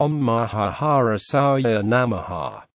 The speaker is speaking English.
Om Mahahara Saya Namaha.